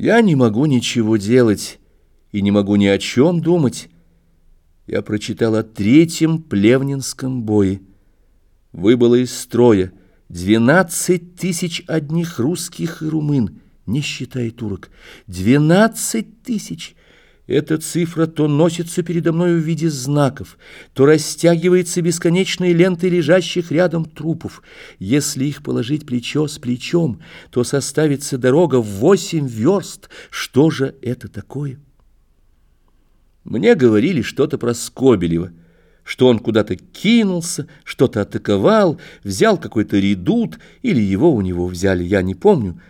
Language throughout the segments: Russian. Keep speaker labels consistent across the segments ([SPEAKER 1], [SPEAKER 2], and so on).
[SPEAKER 1] Я не могу ничего делать и не могу ни о чем думать. Я прочитал о третьем плевнинском бое. Выбыло из строя двенадцать тысяч одних русских и румын, не считая турок. Двенадцать тысяч! Эта цифра то носится передо мной в виде знаков, то растягивается бесконечной лентой лежащих рядом трупов. Если их положить плечо с плечом, то составится дорога в восемь верст. Что же это такое? Мне говорили что-то про Скобелева, что он куда-то кинулся, что-то атаковал, взял какой-то редут, или его у него взяли, я не помню.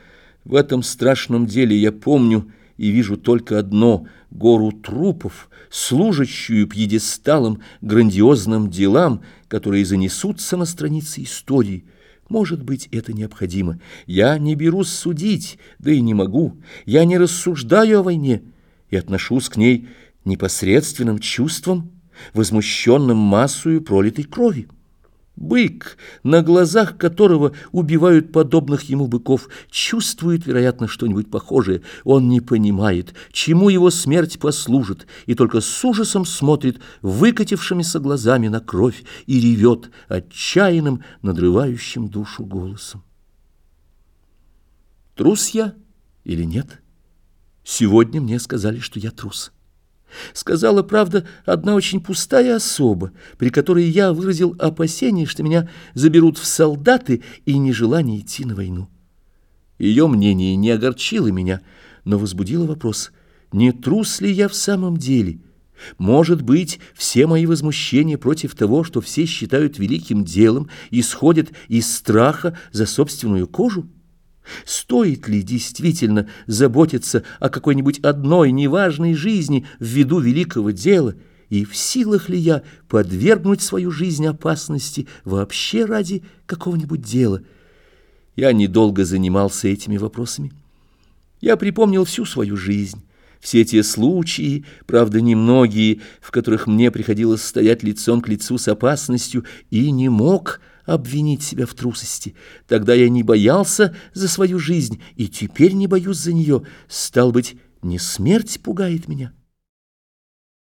[SPEAKER 1] В этом страшном деле я помню и вижу только одно — гору трупов, служащую пьедесталом грандиозным делам, которые занесутся на страницы истории. Может быть, это необходимо. Я не берусь судить, да и не могу. Я не рассуждаю о войне и отношусь к ней непосредственным чувством, возмущенным массою пролитой крови. Бык, на глазах которого убивают подобных ему быков, чувствует, вероятно, что-нибудь похожее. Он не понимает, чему его смерть послужит, и только с ужасом смотрит выкатившимися глазами на кровь и ревет отчаянным, надрывающим душу голосом. Трус я или нет? Сегодня мне сказали, что я трус. Сказала, правда, одна очень пустая особа, при которой я выразил опасение, что меня заберут в солдаты и нежелание идти на войну. Ее мнение не огорчило меня, но возбудило вопрос, не трус ли я в самом деле? Может быть, все мои возмущения против того, что все считают великим делом, исходят из страха за собственную кожу? Стоит ли действительно заботиться о какой-нибудь одной неважной жизни в виду великого дела, и в силах ли я подвергнуть свою жизнь опасности вообще ради какого-нибудь дела? Я недолго занимался этими вопросами. Я припомнил всю свою жизнь, все те случаи, правда, немногие, в которых мне приходилось стоять лицом к лицу с опасностью, и не мог обвинить себя в трусости. Тогда я не боялся за свою жизнь, и теперь не боюсь за нее. Стал быть, не смерть пугает меня».